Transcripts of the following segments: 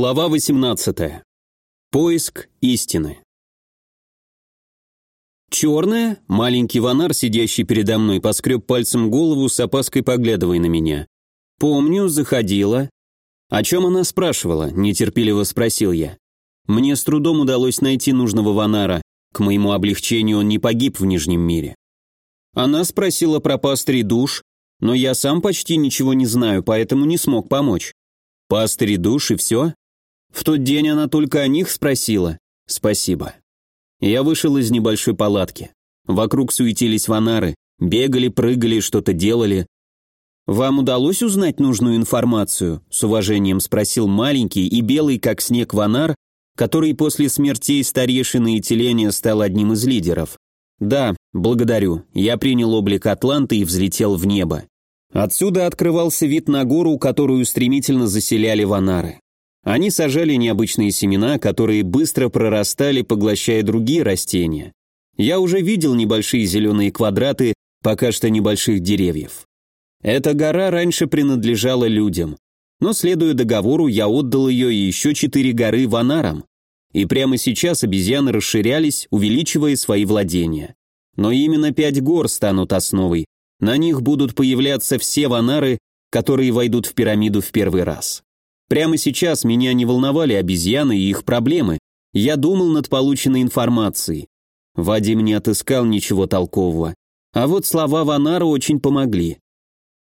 Глава 18. Поиск истины. Черная, маленький ванар, сидящий передо мной, поскреб пальцем голову с опаской поглядывая на меня. Помню, заходила. О чем она спрашивала, нетерпеливо спросил я. Мне с трудом удалось найти нужного ванара. К моему облегчению он не погиб в Нижнем мире. Она спросила про пастырь душ, но я сам почти ничего не знаю, поэтому не смог помочь. Пастыри душ и все? В тот день она только о них спросила. Спасибо. Я вышел из небольшой палатки. Вокруг суетились ванары, бегали, прыгали, что-то делали. «Вам удалось узнать нужную информацию?» – с уважением спросил маленький и белый, как снег, ванар, который после смертей старейшины и теления стал одним из лидеров. «Да, благодарю. Я принял облик Атланты и взлетел в небо. Отсюда открывался вид на гору, которую стремительно заселяли ванары. Они сажали необычные семена, которые быстро прорастали, поглощая другие растения. Я уже видел небольшие зеленые квадраты, пока что небольших деревьев. Эта гора раньше принадлежала людям, но, следуя договору, я отдал ее и еще четыре горы ванарам. И прямо сейчас обезьяны расширялись, увеличивая свои владения. Но именно пять гор станут основой, на них будут появляться все ванары, которые войдут в пирамиду в первый раз. Прямо сейчас меня не волновали обезьяны и их проблемы. Я думал над полученной информацией. Вадим не отыскал ничего толкового. А вот слова Ванара очень помогли.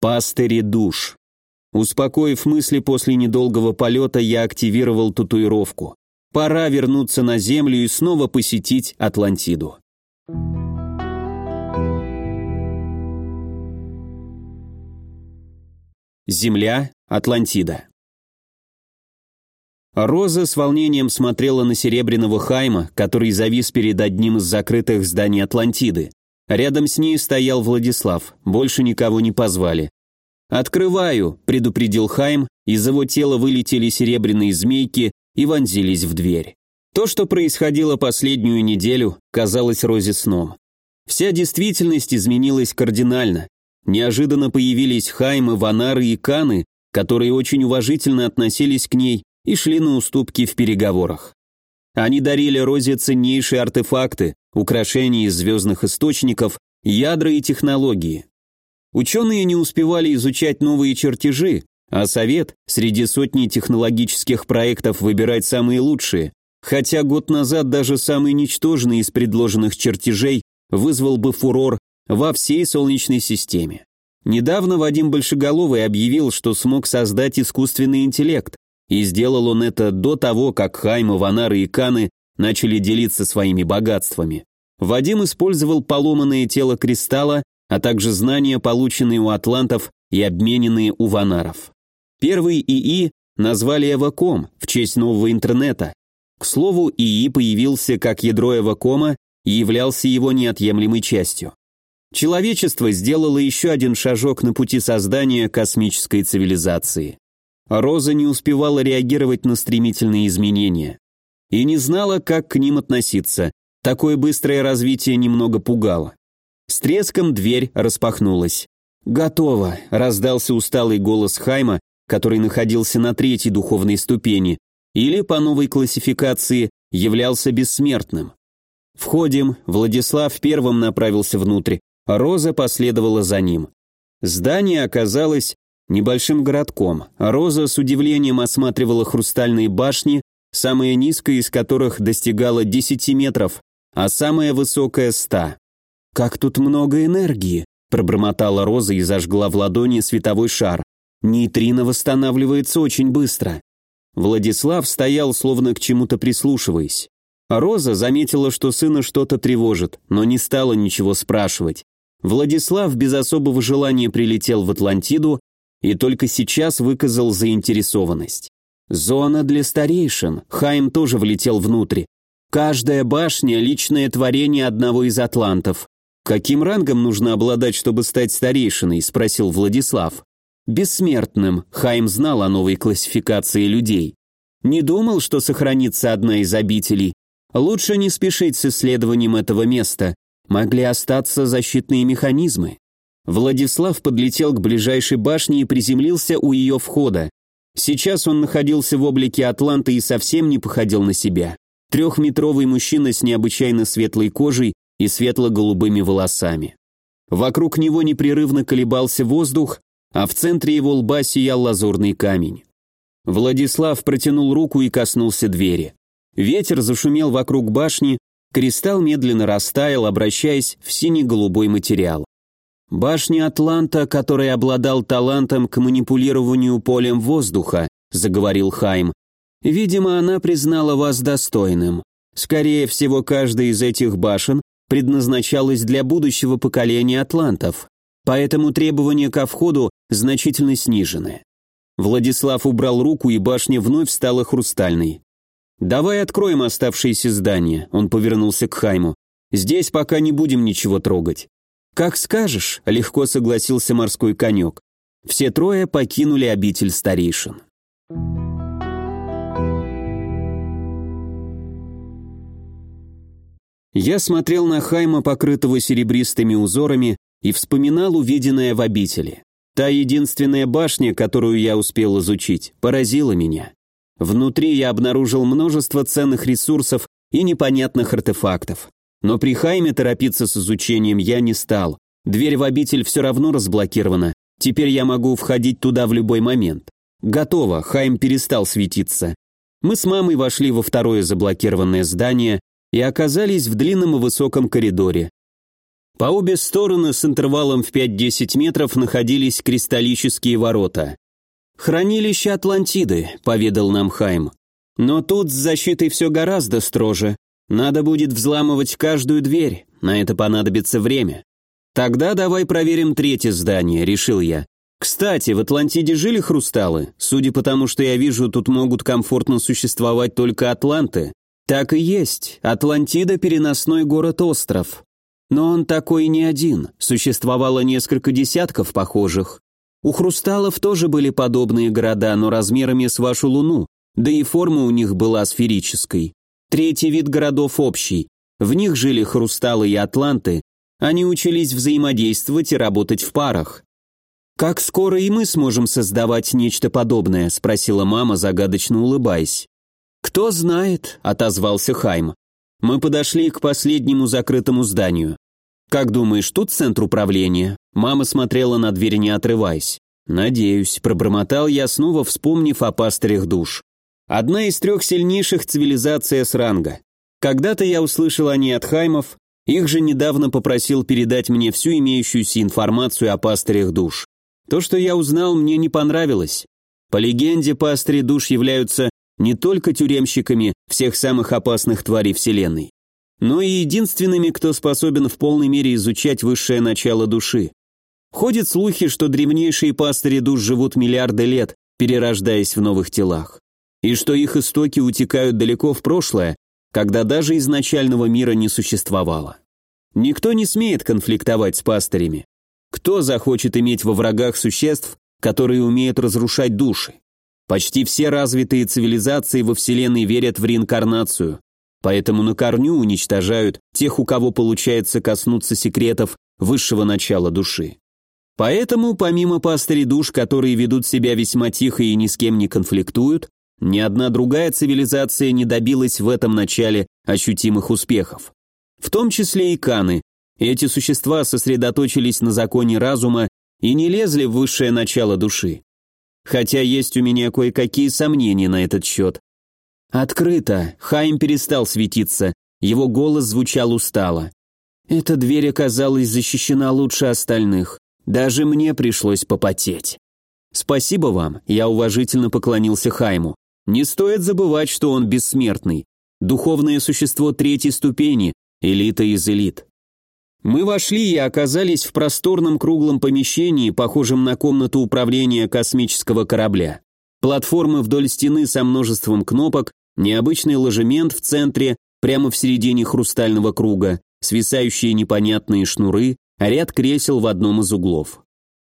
«Пастыри душ». Успокоив мысли после недолгого полета, я активировал татуировку. Пора вернуться на Землю и снова посетить Атлантиду. Земля, Атлантида. Роза с волнением смотрела на серебряного Хайма, который завис перед одним из закрытых зданий Атлантиды. Рядом с ней стоял Владислав, больше никого не позвали. «Открываю», — предупредил Хайм, из его тела вылетели серебряные змейки и вонзились в дверь. То, что происходило последнюю неделю, казалось Розе сном. Вся действительность изменилась кардинально. Неожиданно появились Хаймы, Ванары и Каны, которые очень уважительно относились к ней и шли на уступки в переговорах. Они дарили Розе ценнейшие артефакты, украшения из звездных источников, ядра и технологии. Ученые не успевали изучать новые чертежи, а совет среди сотни технологических проектов выбирать самые лучшие, хотя год назад даже самый ничтожный из предложенных чертежей вызвал бы фурор во всей Солнечной системе. Недавно Вадим Большеголовый объявил, что смог создать искусственный интеллект, и сделал он это до того, как Хайма, Ванары и Каны начали делиться своими богатствами. Вадим использовал поломанное тело кристалла, а также знания, полученные у атлантов и обмененные у ванаров. Первый ИИ назвали Эваком в честь нового интернета. К слову, ИИ появился как ядро Эвакома и являлся его неотъемлемой частью. Человечество сделало еще один шажок на пути создания космической цивилизации. Роза не успевала реагировать на стремительные изменения и не знала, как к ним относиться. Такое быстрое развитие немного пугало. С треском дверь распахнулась. «Готово», — раздался усталый голос Хайма, который находился на третьей духовной ступени, или, по новой классификации, являлся бессмертным. «Входим», Владислав первым направился внутрь, Роза последовала за ним. Здание оказалось небольшим городком. Роза с удивлением осматривала хрустальные башни, самая низкая из которых достигала 10 метров, а самая высокая – 100. «Как тут много энергии!» – пробормотала Роза и зажгла в ладони световой шар. «Нейтрино восстанавливается очень быстро». Владислав стоял, словно к чему-то прислушиваясь. Роза заметила, что сына что-то тревожит, но не стала ничего спрашивать. Владислав без особого желания прилетел в Атлантиду и только сейчас выказал заинтересованность. Зона для старейшин. Хайм тоже влетел внутрь. Каждая башня – личное творение одного из атлантов. «Каким рангом нужно обладать, чтобы стать старейшиной?» – спросил Владислав. «Бессмертным», – Хайм знал о новой классификации людей. «Не думал, что сохранится одна из обителей. Лучше не спешить с исследованием этого места могли остаться защитные механизмы. Владислав подлетел к ближайшей башне и приземлился у ее входа. Сейчас он находился в облике Атланта и совсем не походил на себя. Трехметровый мужчина с необычайно светлой кожей и светло-голубыми волосами. Вокруг него непрерывно колебался воздух, а в центре его лба сиял лазурный камень. Владислав протянул руку и коснулся двери. Ветер зашумел вокруг башни, кристалл медленно растаял, обращаясь в синий-голубой материал. «Башня Атланта, который обладал талантом к манипулированию полем воздуха», заговорил Хайм. «Видимо, она признала вас достойным. Скорее всего, каждая из этих башен предназначалась для будущего поколения атлантов, поэтому требования ко входу значительно снижены. Владислав убрал руку, и башня вновь стала хрустальной. «Давай откроем оставшиеся здания», — он повернулся к Хайму. «Здесь пока не будем ничего трогать». «Как скажешь», — легко согласился морской конек. Все трое покинули обитель старейшин. Я смотрел на Хайма, покрытого серебристыми узорами, и вспоминал увиденное в обители. Та единственная башня, которую я успел изучить, поразила меня. Внутри я обнаружил множество ценных ресурсов и непонятных артефактов. Но при Хайме торопиться с изучением я не стал. Дверь в обитель все равно разблокирована. Теперь я могу входить туда в любой момент. Готово, Хайм перестал светиться. Мы с мамой вошли во второе заблокированное здание и оказались в длинном и высоком коридоре. По обе стороны с интервалом в 5-10 метров находились кристаллические ворота. «Хранилище Атлантиды», — поведал нам Хайм. «Но тут с защитой все гораздо строже. Надо будет взламывать каждую дверь, на это понадобится время. Тогда давай проверим третье здание», — решил я. «Кстати, в Атлантиде жили хрусталы? Судя по тому, что я вижу, тут могут комфортно существовать только атланты». «Так и есть. Атлантида – переносной город-остров. Но он такой не один, существовало несколько десятков похожих. У хрусталов тоже были подобные города, но размерами с вашу Луну, да и форма у них была сферической. Третий вид городов общий. В них жили хрусталы и атланты, они учились взаимодействовать и работать в парах. «Как скоро и мы сможем создавать нечто подобное?» – спросила мама, загадочно улыбаясь. «Кто знает», – отозвался Хайм. Мы подошли к последнему закрытому зданию. «Как думаешь, тут центр управления?» Мама смотрела на дверь, не отрываясь. «Надеюсь», — пробормотал я, снова вспомнив о пастырях душ. «Одна из трех сильнейших цивилизаций с ранга. Когда-то я услышал о ней от Хаймов, их же недавно попросил передать мне всю имеющуюся информацию о пастырях душ. То, что я узнал, мне не понравилось. По легенде, пастыри душ являются не только тюремщиками всех самых опасных тварей Вселенной, но и единственными, кто способен в полной мере изучать высшее начало души. Ходят слухи, что древнейшие пастыри душ живут миллиарды лет, перерождаясь в новых телах, и что их истоки утекают далеко в прошлое, когда даже изначального мира не существовало. Никто не смеет конфликтовать с пастырями. Кто захочет иметь во врагах существ, которые умеют разрушать души? Почти все развитые цивилизации во Вселенной верят в реинкарнацию, поэтому на корню уничтожают тех, у кого получается коснуться секретов высшего начала души. Поэтому, помимо пастырей душ, которые ведут себя весьма тихо и ни с кем не конфликтуют, ни одна другая цивилизация не добилась в этом начале ощутимых успехов. В том числе и каны. Эти существа сосредоточились на законе разума и не лезли в высшее начало души хотя есть у меня кое-какие сомнения на этот счет. Открыто, Хайм перестал светиться, его голос звучал устало. Эта дверь оказалась защищена лучше остальных, даже мне пришлось попотеть. Спасибо вам, я уважительно поклонился Хайму. Не стоит забывать, что он бессмертный, духовное существо третьей ступени, элита из элит. Мы вошли и оказались в просторном круглом помещении, похожем на комнату управления космического корабля. Платформы вдоль стены со множеством кнопок, необычный ложемент в центре, прямо в середине хрустального круга, свисающие непонятные шнуры, а ряд кресел в одном из углов.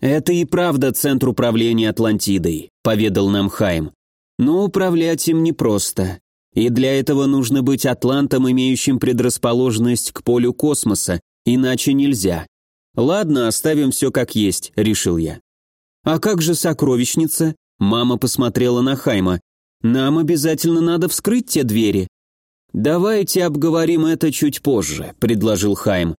«Это и правда центр управления Атлантидой», — поведал нам Хайм. «Но управлять им непросто. И для этого нужно быть атлантом, имеющим предрасположенность к полю космоса, Иначе нельзя. Ладно, оставим все как есть, решил я. А как же сокровищница? Мама посмотрела на Хайма. «Нам обязательно надо вскрыть те двери». «Давайте обговорим это чуть позже», — предложил Хайм.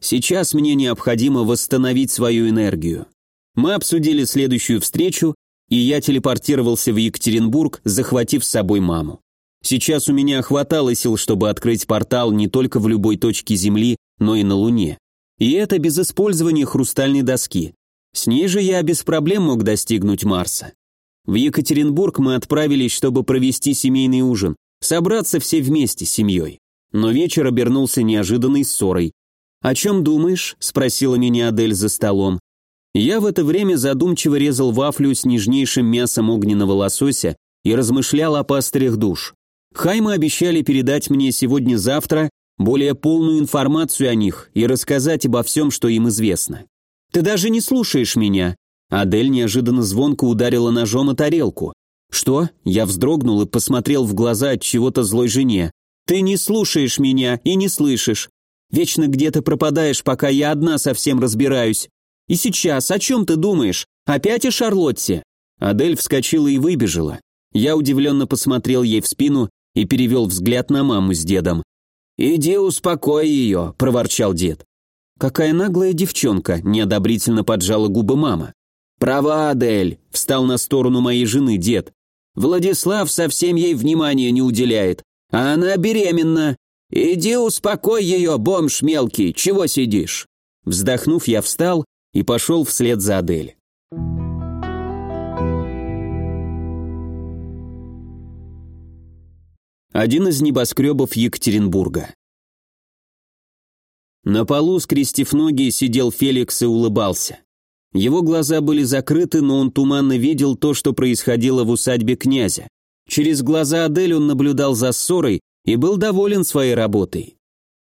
«Сейчас мне необходимо восстановить свою энергию». Мы обсудили следующую встречу, и я телепортировался в Екатеринбург, захватив с собой маму. Сейчас у меня хватало сил, чтобы открыть портал не только в любой точке Земли, но и на Луне. И это без использования хрустальной доски. С ней же я без проблем мог достигнуть Марса. В Екатеринбург мы отправились, чтобы провести семейный ужин, собраться все вместе с семьей. Но вечер обернулся неожиданной ссорой. «О чем думаешь?» – спросила меня Адель за столом. Я в это время задумчиво резал вафлю с нежнейшим мясом огненного лосося и размышлял о пастырях душ. Хайма обещали передать мне сегодня-завтра более полную информацию о них и рассказать обо всем, что им известно. «Ты даже не слушаешь меня!» Адель неожиданно звонко ударила ножом о тарелку. «Что?» Я вздрогнул и посмотрел в глаза от чего-то злой жене. «Ты не слушаешь меня и не слышишь. Вечно где-то пропадаешь, пока я одна совсем разбираюсь. И сейчас о чем ты думаешь? Опять о Шарлотте?» Адель вскочила и выбежала. Я удивленно посмотрел ей в спину и перевел взгляд на маму с дедом. «Иди успокой ее», – проворчал дед. «Какая наглая девчонка», – неодобрительно поджала губы мама. «Права, Адель», – встал на сторону моей жены дед. «Владислав совсем ей внимания не уделяет, а она беременна. Иди успокой ее, бомж мелкий, чего сидишь?» Вздохнув, я встал и пошел вслед за Адель. Один из небоскребов Екатеринбурга. На полу, скрестив ноги, сидел Феликс и улыбался. Его глаза были закрыты, но он туманно видел то, что происходило в усадьбе князя. Через глаза Адель он наблюдал за ссорой и был доволен своей работой.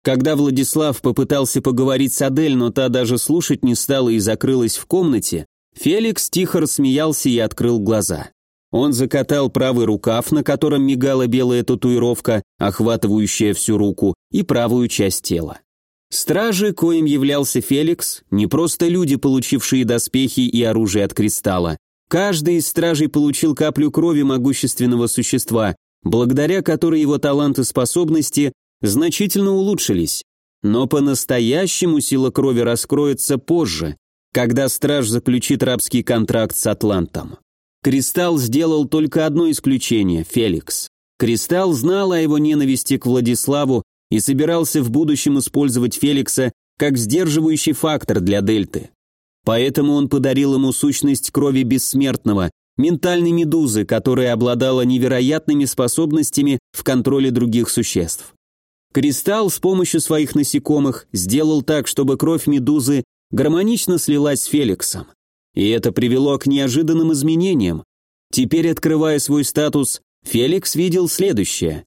Когда Владислав попытался поговорить с Адель, но та даже слушать не стала и закрылась в комнате, Феликс тихо рассмеялся и открыл глаза. Он закатал правый рукав, на котором мигала белая татуировка, охватывающая всю руку, и правую часть тела. Стражи, коим являлся Феликс, не просто люди, получившие доспехи и оружие от кристалла. Каждый из стражей получил каплю крови могущественного существа, благодаря которой его талант и способности значительно улучшились. Но по-настоящему сила крови раскроется позже, когда страж заключит рабский контракт с Атлантом. Кристалл сделал только одно исключение – Феликс. Кристалл знал о его ненависти к Владиславу и собирался в будущем использовать Феликса как сдерживающий фактор для Дельты. Поэтому он подарил ему сущность крови бессмертного, ментальной медузы, которая обладала невероятными способностями в контроле других существ. Кристалл с помощью своих насекомых сделал так, чтобы кровь медузы гармонично слилась с Феликсом. И это привело к неожиданным изменениям. Теперь, открывая свой статус, Феликс видел следующее.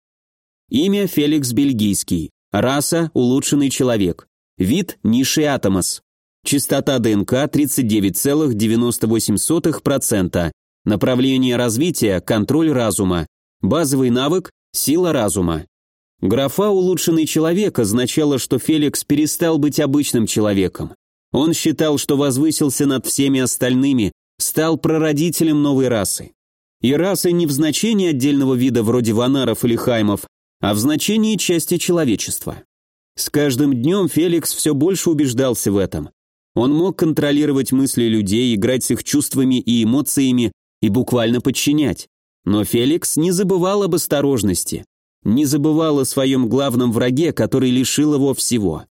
Имя Феликс Бельгийский. Раса – улучшенный человек. Вид – низший атомос. Частота ДНК 39,98%. Направление развития – контроль разума. Базовый навык – сила разума. Графа «улучшенный человек» означала, что Феликс перестал быть обычным человеком. Он считал, что возвысился над всеми остальными, стал прародителем новой расы. И расы не в значении отдельного вида вроде ванаров или хаймов, а в значении части человечества. С каждым днем Феликс все больше убеждался в этом. Он мог контролировать мысли людей, играть с их чувствами и эмоциями и буквально подчинять. Но Феликс не забывал об осторожности не забывал о своем главном враге, который лишил его всего.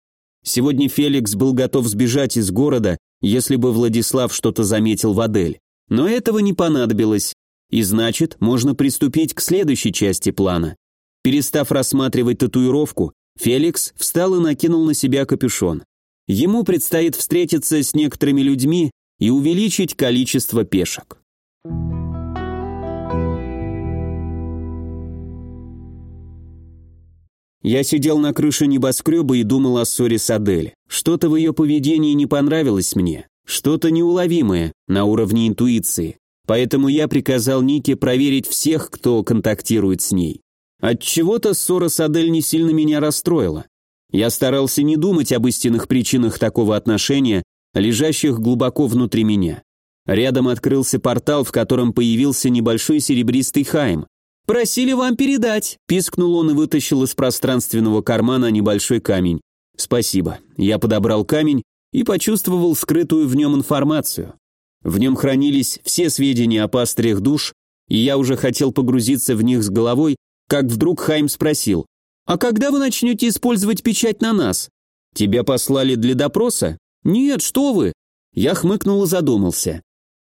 Сегодня Феликс был готов сбежать из города, если бы Владислав что-то заметил в Адель. Но этого не понадобилось, и значит, можно приступить к следующей части плана. Перестав рассматривать татуировку, Феликс встал и накинул на себя капюшон. Ему предстоит встретиться с некоторыми людьми и увеличить количество пешек. Я сидел на крыше небоскреба и думал о ссоре с Адель. Что-то в ее поведении не понравилось мне. Что-то неуловимое на уровне интуиции. Поэтому я приказал Нике проверить всех, кто контактирует с ней. От чего-то ссора с Адель не сильно меня расстроила. Я старался не думать об истинных причинах такого отношения, лежащих глубоко внутри меня. Рядом открылся портал, в котором появился небольшой серебристый хайм. «Просили вам передать», – пискнул он и вытащил из пространственного кармана небольшой камень. «Спасибо». Я подобрал камень и почувствовал скрытую в нем информацию. В нем хранились все сведения о пастырях душ, и я уже хотел погрузиться в них с головой, как вдруг Хайм спросил, «А когда вы начнете использовать печать на нас? Тебя послали для допроса?» «Нет, что вы!» Я хмыкнул и задумался.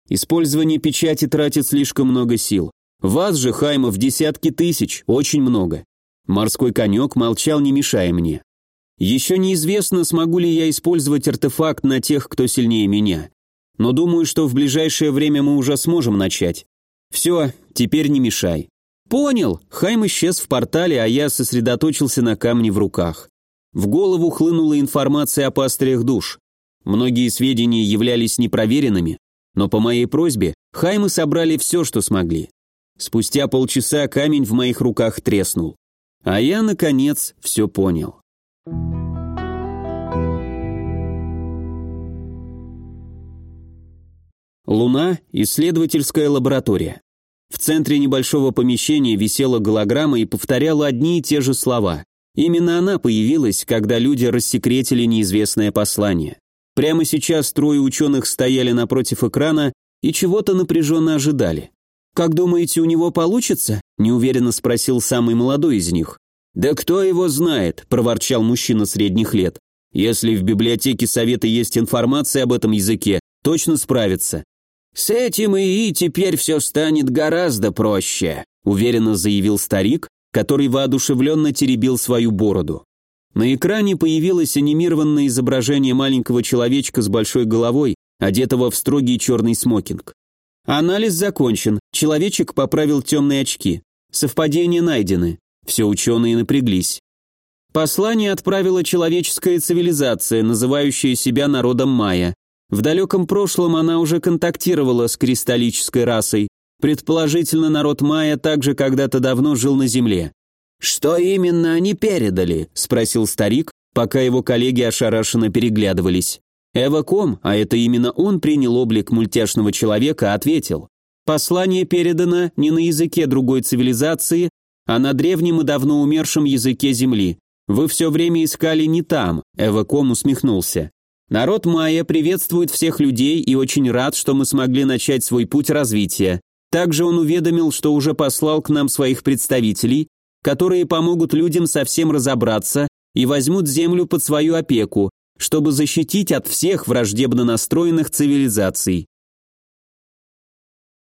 Использование печати тратит слишком много сил. Вас же, Хаймов, десятки тысяч, очень много. Морской конек молчал, не мешая мне. Еще неизвестно, смогу ли я использовать артефакт на тех, кто сильнее меня. Но думаю, что в ближайшее время мы уже сможем начать. Все, теперь не мешай. Понял. Хайм исчез в портале, а я сосредоточился на камне в руках. В голову хлынула информация о пастырях душ. Многие сведения являлись непроверенными, но по моей просьбе Хаймы собрали все, что смогли. Спустя полчаса камень в моих руках треснул. А я, наконец, все понял. Луна – исследовательская лаборатория. В центре небольшого помещения висела голограмма и повторяла одни и те же слова. Именно она появилась, когда люди рассекретили неизвестное послание. Прямо сейчас трое ученых стояли напротив экрана и чего-то напряженно ожидали. «Как думаете, у него получится?» – неуверенно спросил самый молодой из них. «Да кто его знает?» – проворчал мужчина средних лет. «Если в библиотеке совета есть информация об этом языке, точно справится». «С этим и теперь все станет гораздо проще», – уверенно заявил старик, который воодушевленно теребил свою бороду. На экране появилось анимированное изображение маленького человечка с большой головой, одетого в строгий черный смокинг. Анализ закончен, человечек поправил темные очки. Совпадения найдены. Все ученые напряглись. Послание отправила человеческая цивилизация, называющая себя народом майя. В далеком прошлом она уже контактировала с кристаллической расой. Предположительно, народ майя также когда-то давно жил на Земле. «Что именно они передали?» – спросил старик, пока его коллеги ошарашенно переглядывались. Эваком, а это именно он принял облик мультяшного человека, ответил. «Послание передано не на языке другой цивилизации, а на древнем и давно умершем языке Земли. Вы все время искали не там», – Эваком усмехнулся. «Народ майя приветствует всех людей и очень рад, что мы смогли начать свой путь развития. Также он уведомил, что уже послал к нам своих представителей, которые помогут людям совсем разобраться и возьмут землю под свою опеку, чтобы защитить от всех враждебно настроенных цивилизаций.